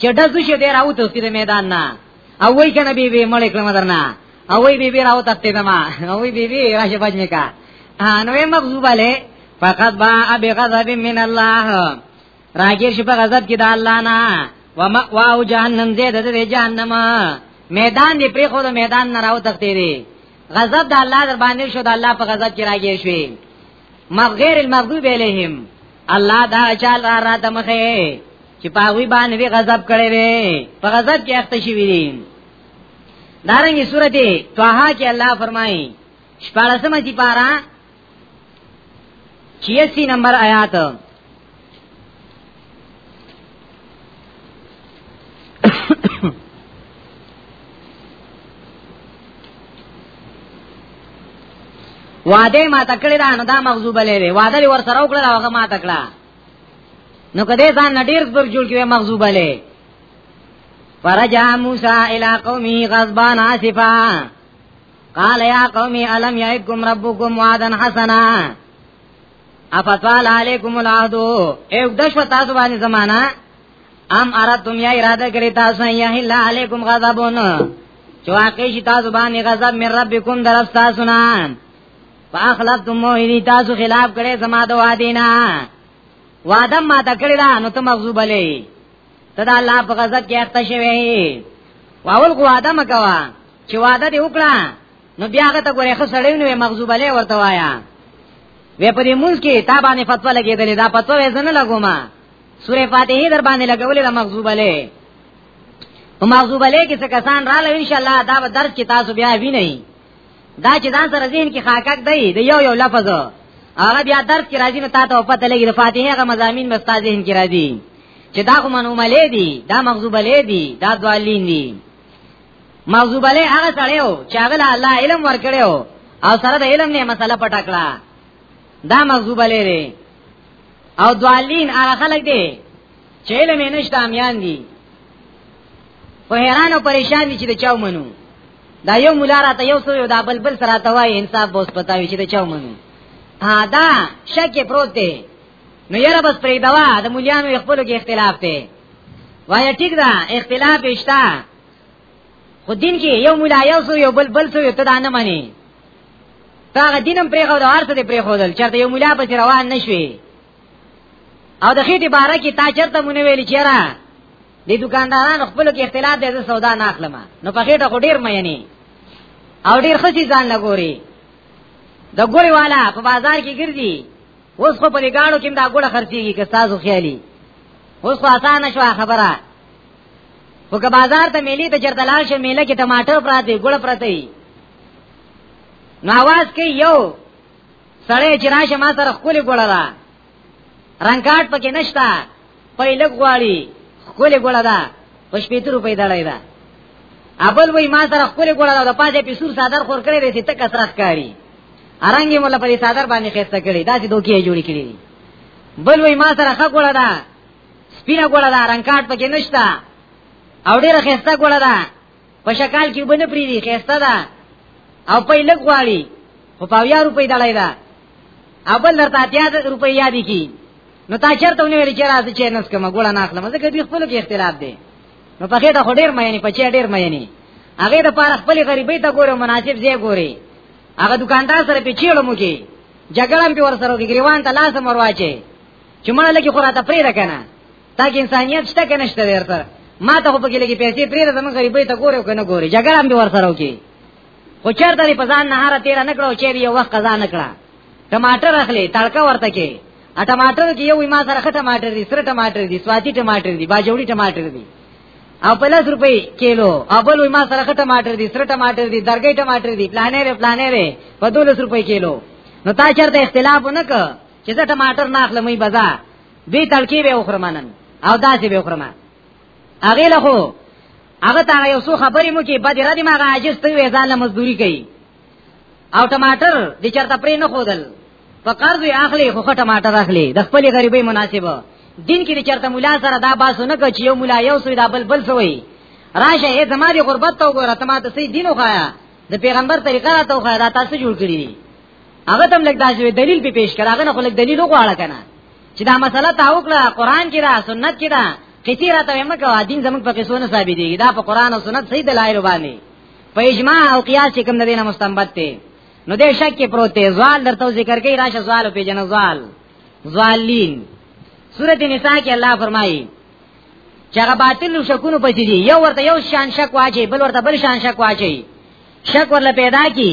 چې ډز شي دی راو ته سپید میدان نه او وای کنه بی بی مړ کړم درنه او وای بی بی راو تخته دما او وای بی بی راشه بچ میکا نو یې مغضوبه له فقط با ابي غضب من الله راګیر شي په غضب کې د الله نه و ما واو جهنم دې د دې جهنم میدان دې پرې خو د میدان نه راو تخته دي غضب د الله در باندې شو د الله په غضب کې راګیر شي مغیر المغضوب علیهم الله دا چال را را دمخه چې پاوی باندې وی غضب کړي وي په غضب کې اخته شي وي دارنګي سورته طه کې الله فرمایي شپږمه چې پارا 86 نمبر آیات وعده ما تکړه دا نو دا مغزوبه لري وعده ور سره وکړه هغه ما تکړه نو کده ځان نډیر پر جوړ کیوي مغزوبه لري فرجع موسی الى قومه غضبان اسفا قال يا قومي الم يعدكم ربكم وعدا حسنا افتوال علیکم العهد ایو د شو تاسو باندې زمانہ ام ارادتم یا اراده کړی تاسو یا الا علیکم غضبون چې واقع شي تاسو باندې غضب من ربکم درف تاسو نه فاخلفتم موهری تاسو خلاف کړی زما د وادینا وادم ما تکړی دا نو ته مغضوب لې تدا الله په غضب کې اخته شوی واول کو وادم کوا چې وعده دی وکړه نو بیا هغه ته ګورې خو سړی نو مغزوب علی ورته وایا وې په دې ملک کې تا باندې فتوا لګېدلې دا فتوا یې زنه لګوما سورې فاتحه در باندې لګولې دا مغزوب علی او مغزوب علی کې څه کسان رااله ان شاء الله دا به درس کې تاسو بیا وینئ دا چې ځان سره ذهن کې خاکک دی د یو یو لفظ هغه بیا درس کې راځي نو تاسو په تلګي د فاتحه غو مزامین مستا ذهن کې راځي چې دا خو منو ملې دي دا مغزوب لې دي دا دوالین دي مغضوب علی هغه سره یو چې هغه له الله علم ورکړو او سره د علم نه مسله پټه کړه دا مغضوب علی دی او دوالین هغه خلک دی چې علم یې نشته امیان دي په حیران او پریشان دي چې د چاو منو دا یو مولا راته یو سو یو دا بلبل سره ته وای انصاف بوس پتاوي چې د چاو منو ها دا شک پروت دی نو یاره بس پرې دوا د مليانو خپل کې اختلاف دی وای ټیک ده اختلاف اشتا خو دین کې یو مولا یو سو یو بل بل سو یو ته دا نه مانی تا غ دینم پرې خو د ارته دې پرې خو دل چرته یو مولا په روان نشوي او د خېټي بارا کې تا چرته مونږ ویل چیرې د دکاندارانو خپل کې اختلاف دی د سودا نه اخلم نو په خېټه خو ډیر مې نه او ډیر خسي ځان لګوري د ګوري والا په بازار کې ګرځي اوس خو په دې گاډو کې دا ګوړه خرڅيږي که تاسو خیالي اوس خو اسانه شو خبره خو که بازار ته میلې ته چرته لاړ شې میله کې ټماټر پراته ګوړ پراته وي نو आवाज کوي یو سړی چې راشه ما سره خولي ګوړه را رنګاټ پکې نشتا پیلګ غواړي خپل ګوړه ده په شپېته روپۍ دړای ده ابل وای ما سره خپل ګوړه ده د پاجې په سور صدر خور کړی دی چې تک اثرات کاری ارنګي مولا په صدر باندې خسته کړی دا چې دوکې جوړی کړی دی بل وای ما سره خه ګوړه ده سپینه ګوړه ده رنگ کارت پکې نشتا او ډیره خسته ګوړه ده په شکل کې وبنه پری دی خسته ده او په لګ غواړي خو په یا روپۍ دړای ده ابل درته اتیا روپۍ یاد کی نو تا چرته ونی ویل چې راځي چې نس کوم ګوړه نه اخلم ځکه دوی خپل کې اختلاف دی نو په خېټه خو ډیر مېنی په چا ډیر مېنی هغه د پاره خپل غریبۍ ته ګوره مناسب ځای ګوري هغه دکاندار سره په چیړو مو کې جګړه په ور سره کې ګریوان ته لاس مروایچه چې مړه لګي خو راته پرې راکنه تا کې انسانيت شته کنه شته ورته ما ته په کې لګي پیسې پرې ده زمون غریبې ته ګورو کنه ګوري جګړه هم به ور سره وکي خو چرته په ځان نه هاره تیر نه کړو چې یو وخت قضا نه کړه ټماټر اخلي تړکا ورته کې ا ټماټر کې یو ما سره خټه ټماټر دي سره ټماټر دي سواتي ټماټر دي باجوړي ټماټر دي او په لس روپۍ کیلو او بل ما سره خټه ټماټر دي سره ټماټر دي درګي ټماټر دي پلانې ره پلانې ره په 12 روپۍ کیلو نو تا چرته اختلاف نه ک چې زه ټماټر نه اخلم ای بازار دوی تلکی به وخرمانن او داسې به وخرمان هغه له خو هغه تا یو څو خبرې مو کې بد را دي ما عاجز ته وې ځان له مزدوري کوي او ټماټر د چرته پرې نه خودل په قرض یې اخلي خو ټماټر اخلي د خپل غریبۍ مناسبه دین کې چرته مولا سره دا باسو نه کوي یو مولا یو سوی دا بل بل سوی راشه ای زما دی غربت ته وګوره ته ما ته سي دین وخایا د پیغمبر طریقه ته وخایا دا تاسو جوړ کړی هغه تم لګ داسې دلیل په پیش کړه هغه نه خلک دلیل وغواړه کنه چې دا مسله تا وکړه قران کې دا سنت کې دا کسی را ته مکه وا دین زموږ په قصو نه ثابت دی دا په قران او سنت صحیح دلایل باندې په اجماع او قیاس کې کوم دینه مستنبط دی نو دې شک کې پروت دی زوال درته ذکر کوي راشه زوال په جن زوال زوالین سورته نساء کې الله فرمایي چې هغه باطل شکونه پچې دي یو ورته یو شان شک واچي بل ورته بل شان شک واچي شک ورله پیدا کی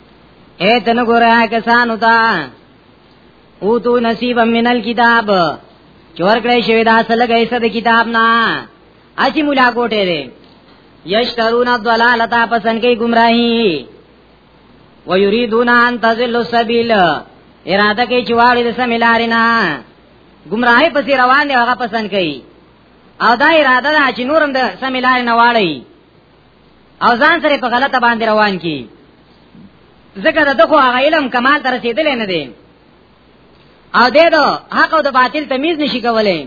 اے تن ګورا کسانو تا او تو نصیب من الكتاب چور کړی شوی دا سره لګی سره کتاب نه اسی مولا کوټه دی یشترون الضلالتا پسند کی گمراهی و یریدون ان تزل السبیل اراده کوي چې واړې د سم لارې نه گمراهي پسې روان دي هغه پسند کوي او دا اراده ده چې نورم د سم لارې نه واړی او ځان سره په غلطه باندې روان کی ځکه د دغه هغه علم کمال تر رسیدل نه دی او دې دو حق او د باطل تمیز نشي کولای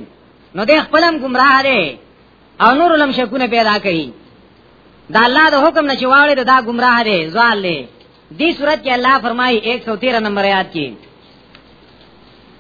نو دې خپلم گمراه دی او نور لم شکونه پیدا کوي دا الله د حکم نشي واړي دا گمراه دی زوال دی دې صورت کې الله فرمایي 113 نمبر آیات کې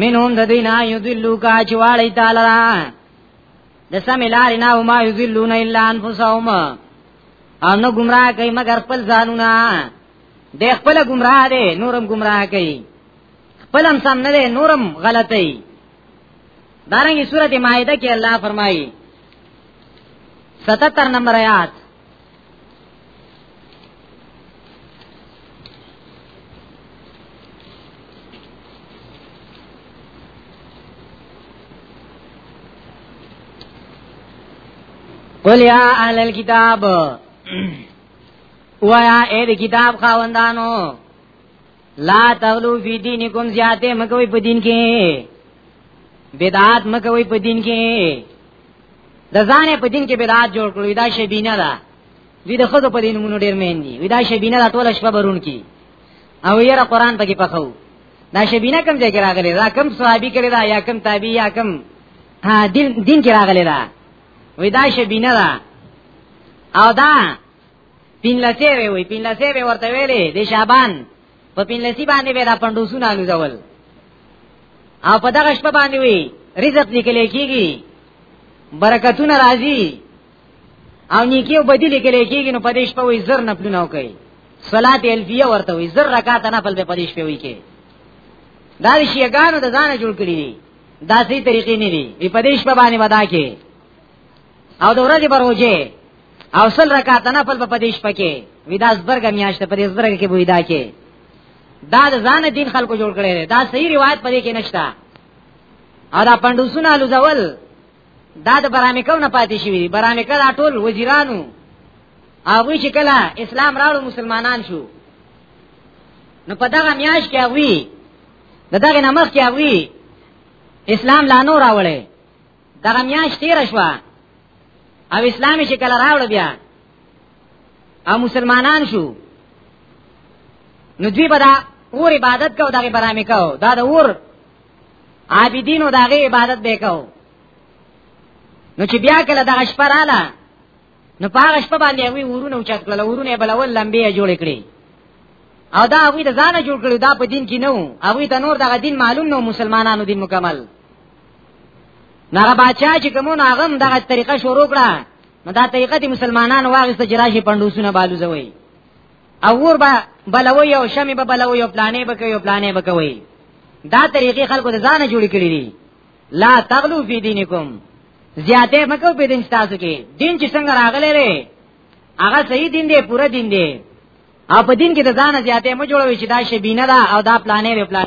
منهم د دینه یذلو کا چوالی تعالی را د سم لارې نه او ما یذلون الا انفسهم او نو گمراه کوي مگر خپل ځانونه د خپل گمراه دي نورم گمراه کوي خپلم سم نه دي نورم غلطي دارنګه سورته مائده کې الله فرمایي 77 نمبر آیات قل یا اهل الكتاب وایا اې د کتاب خاوندانو لا تغلو فی دینکم زیاته مکوې په دین کې بدعات مکوې په دین کې د ځانې په دین کې بدعات جوړ کړو دا شی بینه ده دوی د خود په دین مونږ ډیر مین دي ودا شی بینه ده ټول شپه برون کی او یره قران پکې پخو دا شی بینه کم ځای کې راغلی دا کم صحابي کړي دا یا کم تابعی یا کم ها دین دین کې راغلی دا ودا شی بینه ده او دا پین لسی وی وی پین لسی به ورته ویلې د شعبان په پین لسی باندې به دا پندوسونه الوزول او په دغه شپه باندې وی رزق لیکل کیږي برکتونه راځي او نیکی او بدی لیکل کیږي نو په دې شپه وی زر نه پلونه کوي صلات الفیه ورته وی زر رکعات نه پل به په دې شپه وی کې دا شیګانو د ځان جوړ کړی دي داسې طریقې نه دي په دې شپه باندې ودا کې او د ورځې بروجه او سل رکعات نه فل په دیش پکې وداس برګ میاشت په دیس برګ کې بویدا کې دا د ځان دین خلکو جوړ کړي دا صحیح روایت پدې کې نشته او دا پندوسونه لوزول دا د برامکو نه پاتې شوی برامکو دا ټول وزیرانو هغه چې کله اسلام راړو مسلمانان شو نو په دغه میاش کې هغه د دغه نمخ کې هغه اسلام لا نور راوړی دغه میاشت تیر شو او اسلامي شکل راوړ بیا او مسلمانان شو نو دوی به دا اور عبادت کو دغه برامه کو دا د اور عابدینو دغه عبادت به کو نو چې بیا کله دغه شپه رااله نو پاغه شپه باندې وی ورونه اوچت کړل ورونه بلول لمبي جوړ کړي او دا هغه د ځانه جوړ کړو دا په دین کې نه وو هغه ته نور دغه دین معلوم نو مسلمانانو دین مکمل نه باچا چې کومه هغه دغه طریقه شروع کړه نو دا طریقه د مسلمانانو واغسته چې راشي پندوسونه بالوزوي او ور به بلوي او شمه به بلوي او پلانې به کوي او پلانې به کوي دا طریقې خلکو د ځانه جوړ کړی دي لا تغلو فی دینکم زیاته مکو په دین تاسو کې دین چې څنګه راغلی لري هغه صحیح دین دی پوره دین دی او په دین کې د ځانه زیاته مو جوړوي چې دا شبینه ده او دا پلانې به پلان